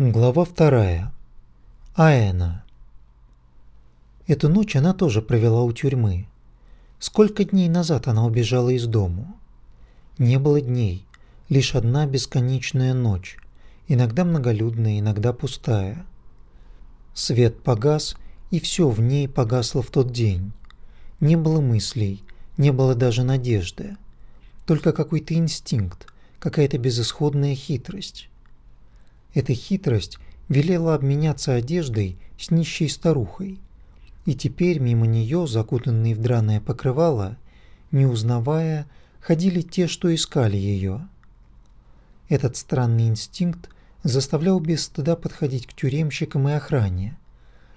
Глава вторая. Аэна. Эту ночь она тоже провела у тюрьмы. Сколько дней назад она убежала из дому? Не было дней, лишь одна бесконечная ночь, иногда многолюдная, иногда пустая. Свет погас, и все в ней погасло в тот день. Не было мыслей, не было даже надежды. Только какой-то инстинкт, какая-то безысходная хитрость. Эта хитрость велела обменяться одеждой с нищей старухой. И теперь мимо нее, закутанные в драное покрывало, не узнавая, ходили те, что искали ее. Этот странный инстинкт заставлял без стыда подходить к тюремщикам и охране,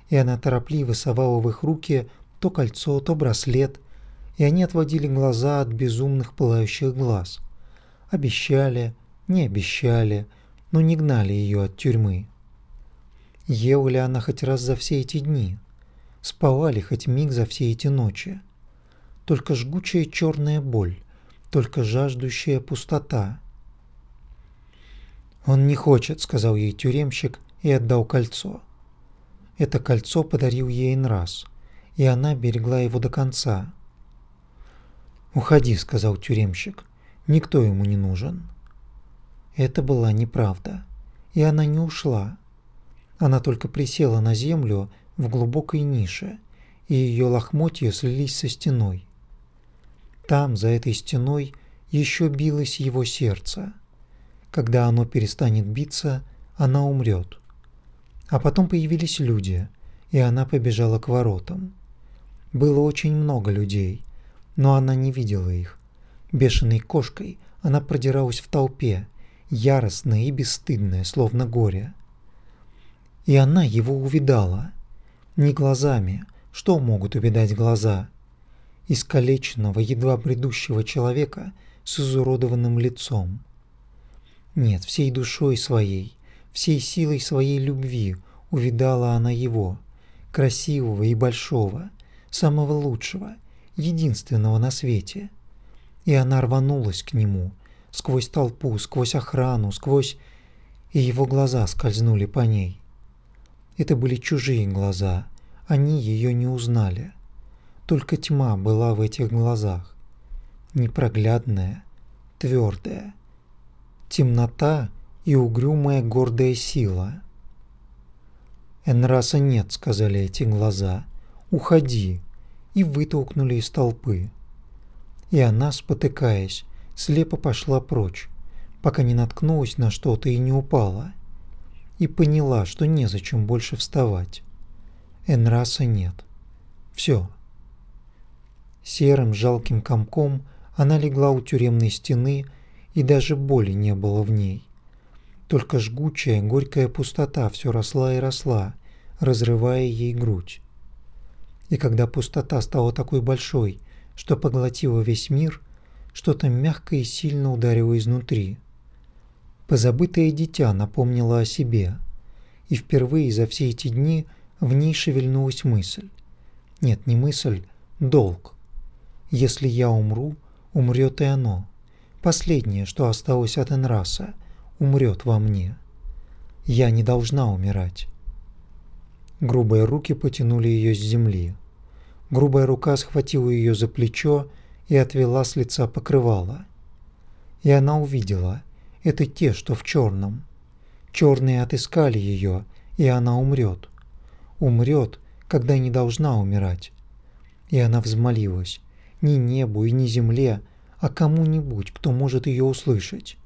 и она торопливо совала в их руки то кольцо, то браслет, и они отводили глаза от безумных пылающих глаз. Обещали, не обещали – но не гнали ее от тюрьмы. Ела ли она хоть раз за все эти дни? Спала ли хоть миг за все эти ночи? Только жгучая черная боль, только жаждущая пустота. «Он не хочет», — сказал ей тюремщик и отдал кольцо. Это кольцо подарил ей Энрас, и она берегла его до конца. «Уходи», — сказал тюремщик, — «никто ему не нужен». Это была неправда, и она не ушла. Она только присела на землю в глубокой нише, и ее лохмотья слились со стеной. Там, за этой стеной, еще билось его сердце. Когда оно перестанет биться, она умрет. А потом появились люди, и она побежала к воротам. Было очень много людей, но она не видела их. Бешеной кошкой она продиралась в толпе, яростное и бесстыдное, словно горе. И она его увидала. Не глазами, что могут увидать глаза? Искалеченного, едва бредущего человека с изуродованным лицом. Нет, всей душой своей, всей силой своей любви увидала она его, красивого и большого, самого лучшего, единственного на свете. И она рванулась к нему, сквозь толпу, сквозь охрану, сквозь... И его глаза скользнули по ней. Это были чужие глаза, они ее не узнали. Только тьма была в этих глазах. Непроглядная, твердая. Темнота и угрюмая гордая сила. «Энраса нет», — сказали эти глаза. «Уходи!» и вытолкнули из толпы. И она, спотыкаясь, слепо пошла прочь, пока не наткнулась на что-то и не упала. И поняла, что незачем больше вставать. Энраса нет. Все. Серым жалким комком она легла у тюремной стены, и даже боли не было в ней. Только жгучая, горькая пустота все росла и росла, разрывая ей грудь. И когда пустота стала такой большой, что поглотила весь мир, что-то мягкое и сильно ударило изнутри. Позабытое дитя напомнило о себе, и впервые за все эти дни в ней шевельнулась мысль. Нет, не мысль, долг. Если я умру, умрет и оно. Последнее, что осталось от Энраса, умрет во мне. Я не должна умирать. Грубые руки потянули ее с земли. Грубая рука схватила ее за плечо и отвела с лица покрывало. И она увидела, это те, что в черном. Черные отыскали ее, и она умрет. Умрет, когда не должна умирать. И она взмолилась, не небу и не земле, а кому-нибудь, кто может ее услышать.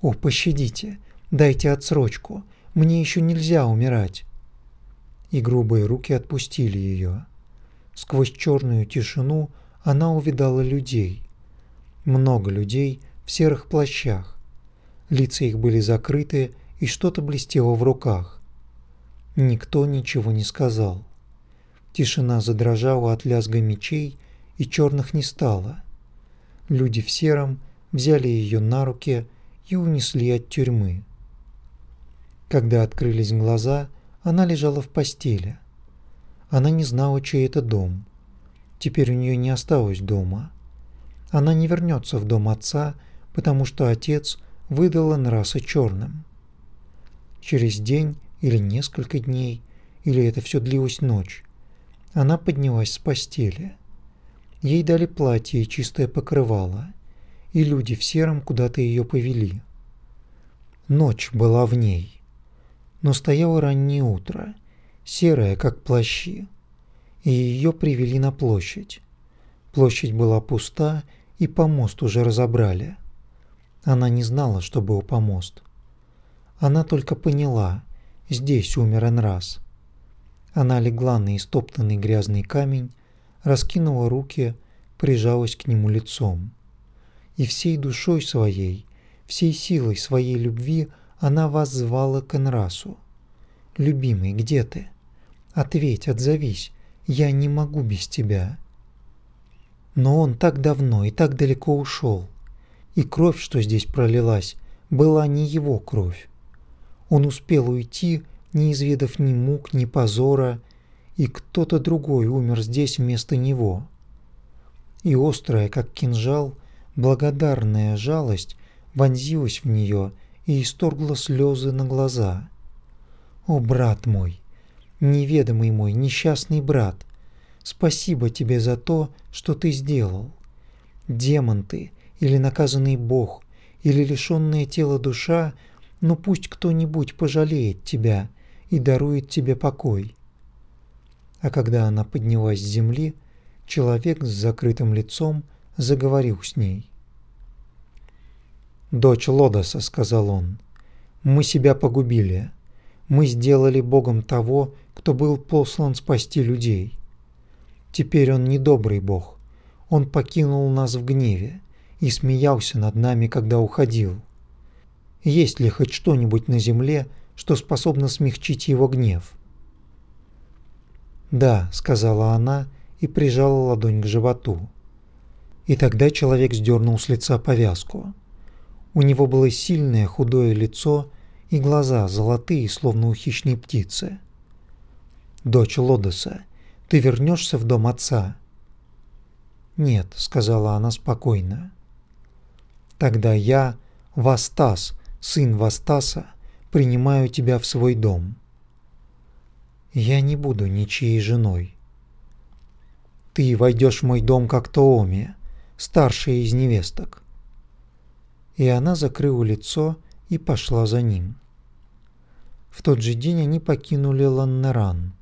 «О, пощадите, дайте отсрочку, мне еще нельзя умирать!» И грубые руки отпустили ее. Сквозь черную тишину она увидала людей. Много людей в серых плащах. Лица их были закрыты, и что-то блестело в руках. Никто ничего не сказал. Тишина задрожала от лязга мечей, и черных не стало. Люди в сером взяли ее на руки и унесли от тюрьмы. Когда открылись глаза, она лежала в постели. Она не знала, чей это дом. Теперь у нее не осталось дома. Она не вернется в дом отца, потому что отец выдал Энраса черным. Через день или несколько дней, или это все длилось ночь, она поднялась с постели. Ей дали платье и чистое покрывало, и люди в сером куда-то ее повели. Ночь была в ней, но стояло раннее утро, серое, как плащи, и ее привели на площадь. Площадь была пуста, и помост уже разобрали. Она не знала, что был помост. Она только поняла, здесь умер Энраз. Она легла на истоптанный грязный камень, раскинула руки, прижалась к нему лицом. И всей душой своей, всей силой своей любви она воззвала к Энрасу. «Любимый, где ты? Ответь, отзовись, я не могу без тебя». Но он так давно и так далеко ушел, и кровь, что здесь пролилась, была не его кровь. Он успел уйти, не изведав ни мук, ни позора, и кто-то другой умер здесь вместо него. И острая, как кинжал, благодарная жалость вонзилась в нее и исторгла слезы на глаза. «О, брат мой, неведомый мой, несчастный брат, спасибо тебе за то, что ты сделал. Демон ты, или наказанный Бог, или лишенная тела душа, но пусть кто-нибудь пожалеет тебя и дарует тебе покой. А когда она поднялась с земли, человек с закрытым лицом заговорил с ней. «Дочь Лодоса», — сказал он, — «мы себя погубили. Мы сделали Богом того, кто был послан спасти людей. Теперь он не добрый Бог. Он покинул нас в гневе и смеялся над нами, когда уходил. Есть ли хоть что-нибудь на земле, что способно смягчить его гнев? «Да», — сказала она и прижала ладонь к животу. И тогда человек сдернул с лица повязку. У него было сильное худое лицо и глаза золотые, словно у хищной птицы. «Дочь Лодоса, ты вернешься в дом отца?» «Нет», — сказала она спокойно. Тогда я, Вастас, сын Вастаса, принимаю тебя в свой дом. Я не буду ничьей женой. Ты войдешь в мой дом как Тооми, старшая из невесток. И она закрыла лицо и пошла за ним. В тот же день они покинули Ланнеран.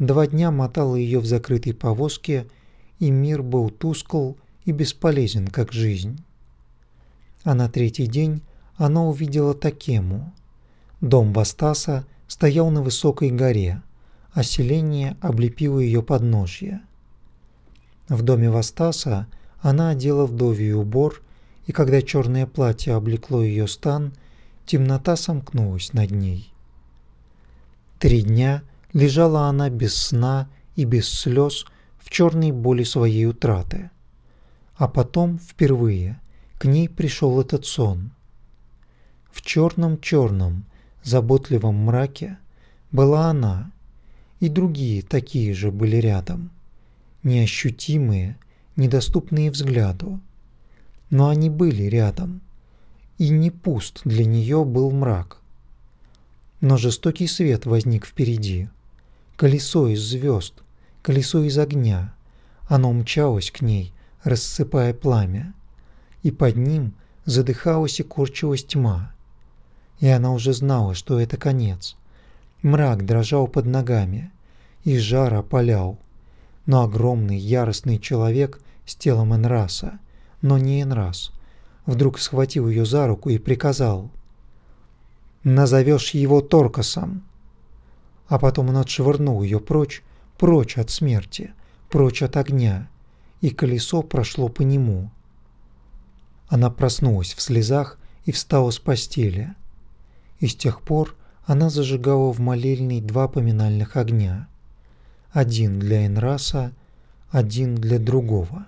Два дня мотала ее в закрытой повозке, и мир был тускл и бесполезен, как жизнь а на третий день она увидела Такему. Дом Бастаса стоял на высокой горе, а селение облепило ее подножье. В доме Вастаса она одела вдовий убор, и когда черное платье облекло ее стан, темнота сомкнулась над ней. Три дня лежала она без сна и без слез в черной боли своей утраты. А потом, впервые, к ней пришел этот сон. В черном-черном, заботливом мраке была она, и другие такие же были рядом, неощутимые, недоступные взгляду. Но они были рядом, и не пуст для нее был мрак. Но жестокий свет возник впереди, колесо из звезд, колесо из огня. Оно мчалось к ней, рассыпая пламя и под ним задыхалась и корчилась тьма. И она уже знала, что это конец. Мрак дрожал под ногами, и жар опалял. Но огромный яростный человек с телом Энраса, но не Энрас, вдруг схватил ее за руку и приказал «Назовешь его Торкасом». А потом он отшвырнул ее прочь, прочь от смерти, прочь от огня, и колесо прошло по нему. Она проснулась в слезах и встала с постели. И с тех пор она зажигала в молельной два поминальных огня. Один для Энраса, один для другого.